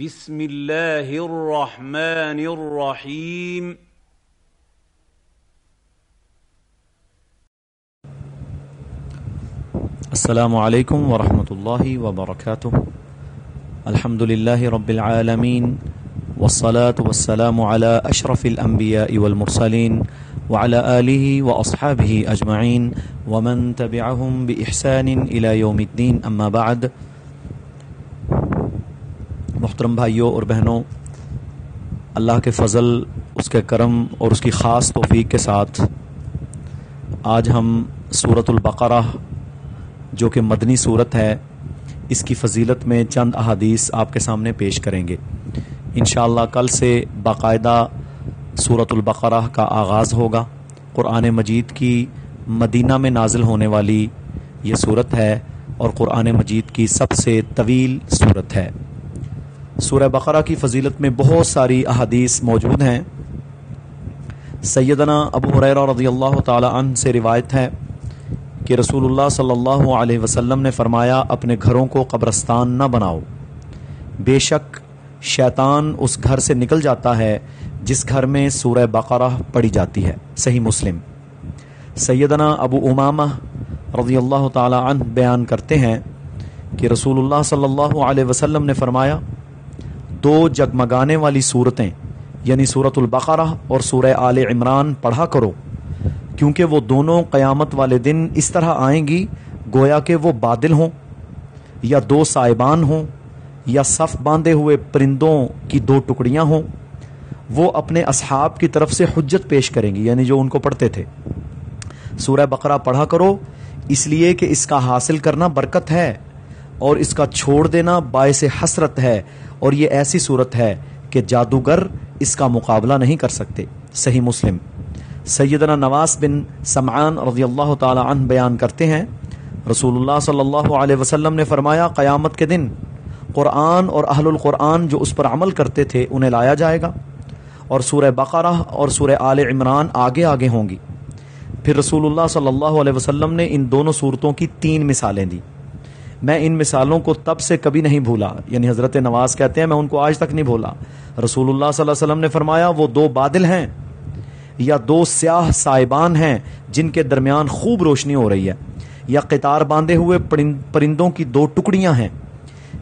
بسم الله الرحمن الرحيم السلام علیکم ورحمۃ اللہ وبرکاتہ۔ الحمد للہ رب العالمین والصلاة والسلام على اشرف الانبیاء والمرسلین وعلى آلہ واصحابہ اجمعین ومن تبعهم باحسان الى یوم الدین، اما بعد۔ محترم بھائیوں اور بہنوں، اللہ کے فضل، اس کے کرم اور اس کی خاص توفیق کے ساتھ آج ہم صورت البقرہ، جو کہ مدنی صورت ہے، اس کی فضیلت میں چند احادیث آپ کے سامنے پیش کریں گے۔ انشاءاللہ کل سے باقاعدہ صورت البقرہ کا آغاز ہوگا۔ قرآن مجید کی مدینہ میں نازل ہونے والی یہ صورت ہے اور قرآن مجید کی سب سے طویل صورت ہے۔ سورہ بقرہ کی فضیلت میں بہت ساری احادیث موجود ہیں۔ سیدنا ابو حریرہ رضی اللہ تعالی عنہ سے روایت ہے کہ رسول اللہ صلی اللہ علیہ وسلم نے فرمایا، اپنے گھروں کو قبرستان نہ بناؤ۔ بے شک شیطان اس گھر سے نکل جاتا ہے جس گھر میں سورہ بقرہ پڑی جاتی ہے۔ صحیح مسلم۔ سیدنا ابو امامہ رضی اللہ تعالی عنہ بیان کرتے ہیں کہ رسول اللہ صلی اللہ علیہ وسلم نے فرمایا دو جگمگانے والی صورتیں یعنی صورت البقرہ اور سورہ آل عمران پڑھا کرو، کیونکہ وہ دونوں قیامت والے دن اس طرح آئیں گی، گویا کہ وہ بادل ہوں، یا دو سائبان ہوں، یا صف باندھے ہوئے پرندوں کی دو ٹکڑیاں ہوں، وہ اپنے اصحاب کی طرف سے حجت پیش کریں گی یعنی جو ان کو پڑھتے تھے۔ سورہ بقرہ پڑھا کرو، اس لیے کہ اس کا حاصل کرنا برکت ہے۔ اور اس کا چھوڑ دینا باعث حسرت ہے اور یہ ایسی صورت ہے کہ جادوگر اس کا مقابلہ نہیں کر سکتے۔ صحیح مسلم۔ سیدنا نواز بن سمعان رضی اللہ تعالی عنہ بیان کرتے ہیں رسول اللہ صلی اللہ علیہ وسلم نے فرمایا، قیامت کے دن قرآن اور اہل القرآن جو اس پر عمل کرتے تھے انہیں لایا جائے گا اور سورہ بقرہ اور سورہ آل عمران آگے آگے ہوں گی۔ پھر رسول اللہ صلی اللہ علیہ وسلم نے ان دونوں صورتوں کی تین مثالیں دی میں ان مثالوں کو تب سے کبھی نہیں بھولا۔ یعنی حضرت نواز کہتے ہیں، میں ان کو آج تک نہیں بھولا۔ رسول اللہ صلی اللہ علیہ وسلم نے فرمایا، وہ دو بادل ہیں یا دو سیاہ سائبان ہیں جن کے درمیان خوب روشنی ہو رہی ہے، یا قطار باندھے ہوئے پرندوں کی دو ٹکڑیاں ہیں۔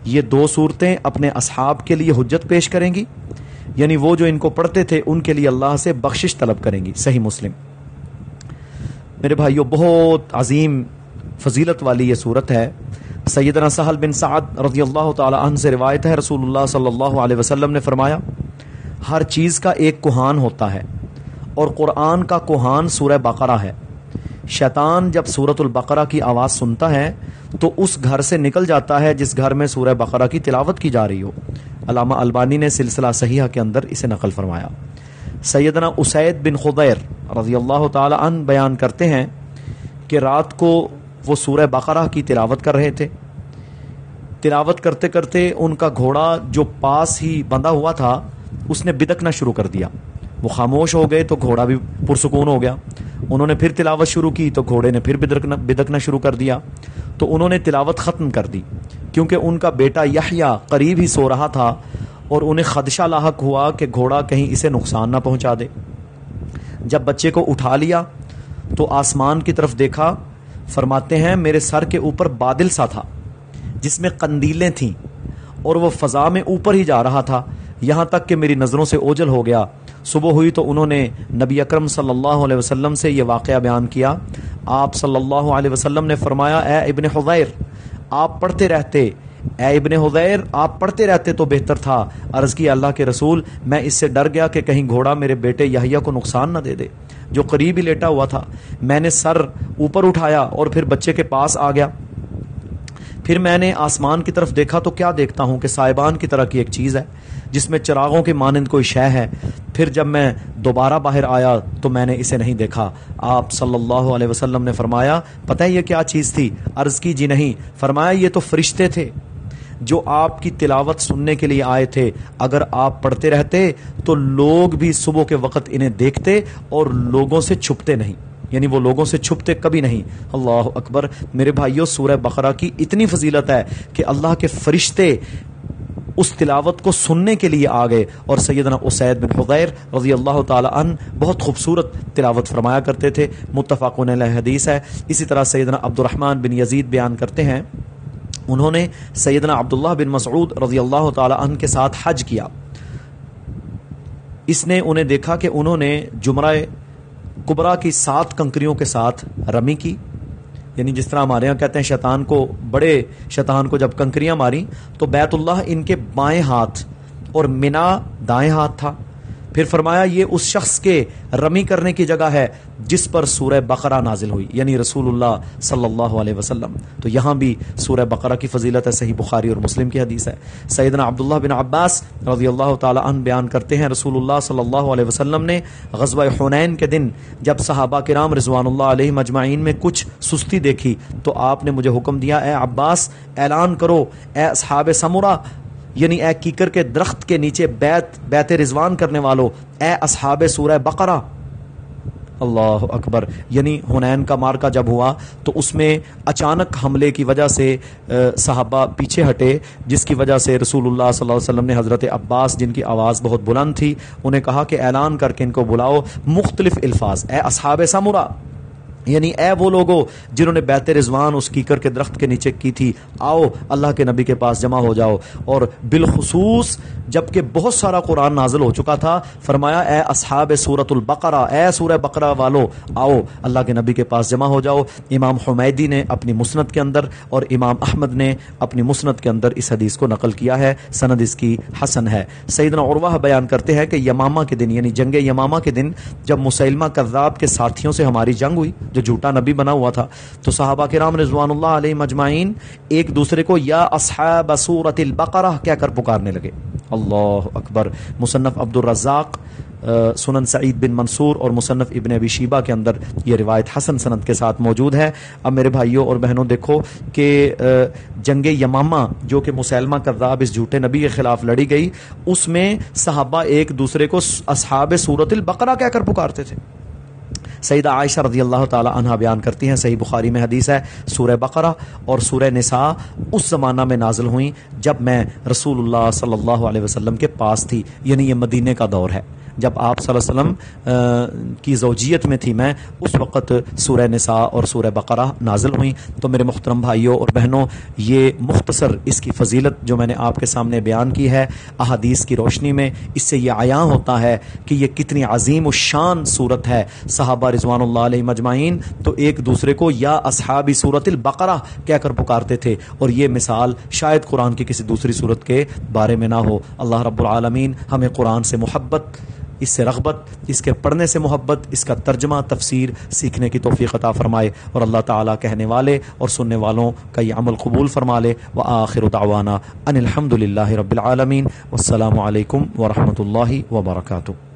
یہ دو صورتیں اپنے اصحاب کے لیے حجت پیش کریں گی۔ یعنی وہ جو ان کو پڑھتے تھے، ان کے لیے اللہ سے بخشش طلب کریں گی۔ صحیح مسلم۔ میرے بھائیوں بہت عظیم فضیلت والی یہ صورت ہے۔ سیدنا سہل بن سعد رضی اللہ تعالی عنہ سے روایت ہے، رسول اللہ صلی اللہ علیہ وسلم نے فرمایا، ہر چیز کا ایک کوہان ہوتا ہے اور قرآن کا کوہان سورہ بقرہ ہے۔ شیطان جب سورت البقرہ کی آواز سنتا ہے، تو اس گھر سے نکل جاتا ہے جس گھر میں سورہ بقرہ کی تلاوت کی جا رہی ہو۔ علامہ البانی نے سلسلہ صحیحہ کے اندر اسے نقل فرمایا۔ سیدنا اسید بن خدیر رضی اللہ تعالی عنہ بیان کرتے ہیں کہ رات کو وہ سورہ بقرہ کی تلاوت کر رہے تھے۔ تلاوت کرتے کرتے ان کا گھوڑا جو پاس ہی بندھا ہوا تھا، اس نے بدکنا شروع کر دیا۔ وہ خاموش ہو گئے تو گھوڑا بھی پرسکون ہو گیا۔ انہوں نے پھر تلاوت شروع کی تو گھوڑے نے پھر بدکنا بدکنا شروع کر دیا۔ تو انہوں نے تلاوت ختم کر دی، کیونکہ ان کا بیٹا یحییٰ قریب ہی سو رہا تھا اور انہیں خدشہ لاحق ہوا کہ گھوڑا کہیں اسے نقصان نہ پہنچا دے۔ جب بچے کو اٹھا لیا تو آسمان کی طرف دیکھا فرماتے ہیں، میرے سر کے اوپر بادل سا تھا، جس میں قندیلیں تھیں، اور وہ فضا میں اوپر ہی جا رہا تھا، یہاں تک کہ میری نظروں سے اوجل ہو گیا۔ صبح ہوئی تو انہوں نے نبی اکرم صلی اللہ علیہ وسلم سے یہ واقعہ بیان کیا۔ آپ صلی اللہ علیہ وسلم نے فرمایا، اے ابن حضیر آپ پڑھتے رہتے۔ اے ابن حضیر آپ پڑھتے رہتے تو بہتر تھا۔ عرض کی اللہ کے رسول، میں اس سے ڈر گیا کہ کہیں گھوڑا میرے بیٹے یحییٰ کو نقصان نہ دے دے۔ جو قریب ہی لیٹا ہوا تھا۔ میں نے سر اوپر اٹھایا اور پھر بچے کے پاس آ گیا۔ پھر میں نے آسمان کی طرف دیکھا تو کیا دیکھتا ہوں کہ صاحبان کی طرح کی ایک چیز ہے، جس میں چراغوں کے مانند کوئی شے ہے۔ پھر جب میں دوبارہ باہر آیا تو میں نے اسے نہیں دیکھا۔ آپ صلی اللہ علیہ وسلم نے فرمایا، پتہ یہ کیا چیز تھی؟ عرض کی جی نہیں۔ فرمایا یہ تو فرشتے تھے۔ جو آپ کی تلاوت سننے کے لیے آئے تھے، اگر آپ پڑھتے رہتے تو لوگ بھی صبح کے وقت انہیں دیکھتے اور لوگوں سے چھپتے نہیں۔ یعنی وہ لوگوں سے چھپتے کبھی نہیں۔ اللہ اکبر، میرے بھائیوں سورہ بقرہ کی اتنی فضیلت ہے کہ اللہ کے فرشتے اس تلاوت کو سننے کے لیے آ گئے اور سیدنا اسید بن حغیر رضی اللہ تعالی عنہ بہت خوبصورت تلاوت فرمایا کرتے تھے۔ متفق علیہ حدیث ہے۔ اسی طرح سیدنا عبد الرحمن بن یزید بیان کرتے ہیں۔ انہوں نے سیدنا عبداللہ بن مسعود رضی اللہ تعالی عنہ کے ساتھ حج کیا۔ اس نے انہیں دیکھا کہ انہوں نے جمرہ کبرا کی سات کنکریوں کے ساتھ رمی کی۔ یعنی جس طرح ہمارے یہاں کہتے ہیں شیطان کو بڑے شیطان کو جب کنکریاں ماری تو بیت اللہ ان کے بائیں ہاتھ اور منا دائیں ہاتھ تھا۔ پھر فرمایا، یہ اس شخص کے رمی کرنے کی جگہ ہے جس پر سورہ بقرہ نازل ہوئی یعنی رسول اللہ صلی اللہ علیہ وسلم۔ تو یہاں بھی سورہ بقرہ کی فضیلت ہے، صحیح بخاری اور مسلم کی حدیث ہے۔ سیدنا عبداللہ بن عباس رضی اللہ تعالی عنہ بیان کرتے ہیں، رسول اللہ صلی اللہ علیہ وسلم نے غزوہ حنین کے دن جب صحابہ کرام رضوان اللہ علیہ مجمعین میں کچھ سستی دیکھی، تو آپ نے مجھے حکم دیا، اے عباس، اعلان کرو، اے اصحاب سمورہ یعنی اے کیکر کے درخت کے نیچے بیت بیت رضوان کرنے والو، اے اصحاب سورہ بقرہ۔ اللہ اکبر۔ یعنی ہنین کا مارکا جب ہوا تو اس میں اچانک حملے کی وجہ سے صحابہ پیچھے ہٹے، جس کی وجہ سے رسول اللہ صلی اللہ علیہ وسلم نے حضرت عباس، جن کی آواز بہت بلند تھی، انہیں کہا کہ اعلان کر کے ان کو بلاؤ، مختلف الفاظ۔ اے اصحاب سمورہ۔ یعنی اے وہ لوگوں جنہوں نے بیت رضوان اس کیکر کے درخت کے نیچے کی تھی، آؤ اللہ کے نبی کے پاس جمع ہو جاؤ۔ اور بالخصوص جبکہ بہت سارا قرآن نازل ہو چکا تھا، فرمایا، اے اصحاب سورت البقرہ، اے سورہ بقرہ والو، آؤ اللہ کے نبی کے پاس جمع ہو جاؤ۔ امام حمیدی نے اپنی مسنت کے اندر اور امام احمد نے اپنی مسنت کے اندر اس حدیث کو نقل کیا ہے۔ سند اس کی حسن ہے۔ سیدنا عروہ بیان کرتے ہیں کہ یمامہ کے دن یعنی جنگ یمامہ کے دن، جب مسلمہ کذاب کے ساتھیوں سے ہماری جنگ ہوئی جو جھوٹا نبی بنا ہوا تھا۔ تو صحابہ کرام رضوان اللہ علیہ مجمعین ایک دوسرے کو یا اصحاب سورت البقرہ کہہ کر پکارنے لگے۔ اللہ اکبر۔ مصنف عبد الرزاق سنن سعید بن منصور اور مصنف ابن ابی شیبہ کے اندر یہ روایت حسن سند کے ساتھ موجود ہے۔ اب میرے بھائیوں اور بہنوں، دیکھو کہ جنگ یمامہ جو کہ مسلمہ کذاب اس جھوٹے نبی کے خلاف لڑی گئی، اس میں صحابہ ایک دوسرے کو اصحاب سورت البقرہ کہہ کر پکارتے تھے۔ سیدہ عائشہ رضی اللہ تعالی عنہ بیان کرتی ہیں، صحیح بخاری میں حدیث ہے، سورہ بقرہ اور سورہ نساء اس زمانہ میں نازل ہوئیں جب میں رسول اللہ صلی اللہ علیہ وسلم کے پاس تھی یعنی یہ مدینے کا دور ہے۔ جب آپ صلی اللہ علیہ وسلم کی زوجیت میں تھی میں، اس وقت سورہ نساء اور سورہ بقرہ نازل ہوئیں۔ تو میرے محترم بھائیوں اور بہنوں، یہ مختصر اس کی فضیلت جو میں نے آپ کے سامنے بیان کی ہے احادیث کی روشنی میں، اس سے یہ عیاں ہوتا ہے کہ یہ کتنی عظیم و شان صورت ہے۔ صحابہ رضوان اللہ علیہ مجمعین تو ایک دوسرے کو یا اصحابی صورت البقرہ کہہ کر پکارتے تھے۔ اور یہ مثال شاید قرآن کی کسی دوسری صورت کے بارے میں نہ ہو۔ اللہ رب العالمین ہمیں قرآن سے محبت اس سے رغبت، اس کے پڑھنے سے محبت، اس کا ترجمہ، تفسیر سیکھنے کی توفیق عطا فرمائے اور اللہ تعالیٰ کہنے والے اور سننے والوں کا یہ عمل قبول فرما لے۔ و آخر دعوانا ان الحمد للہ رب العالمین۔ والسلام علیکم ورحمۃ اللہ وبرکاتہ۔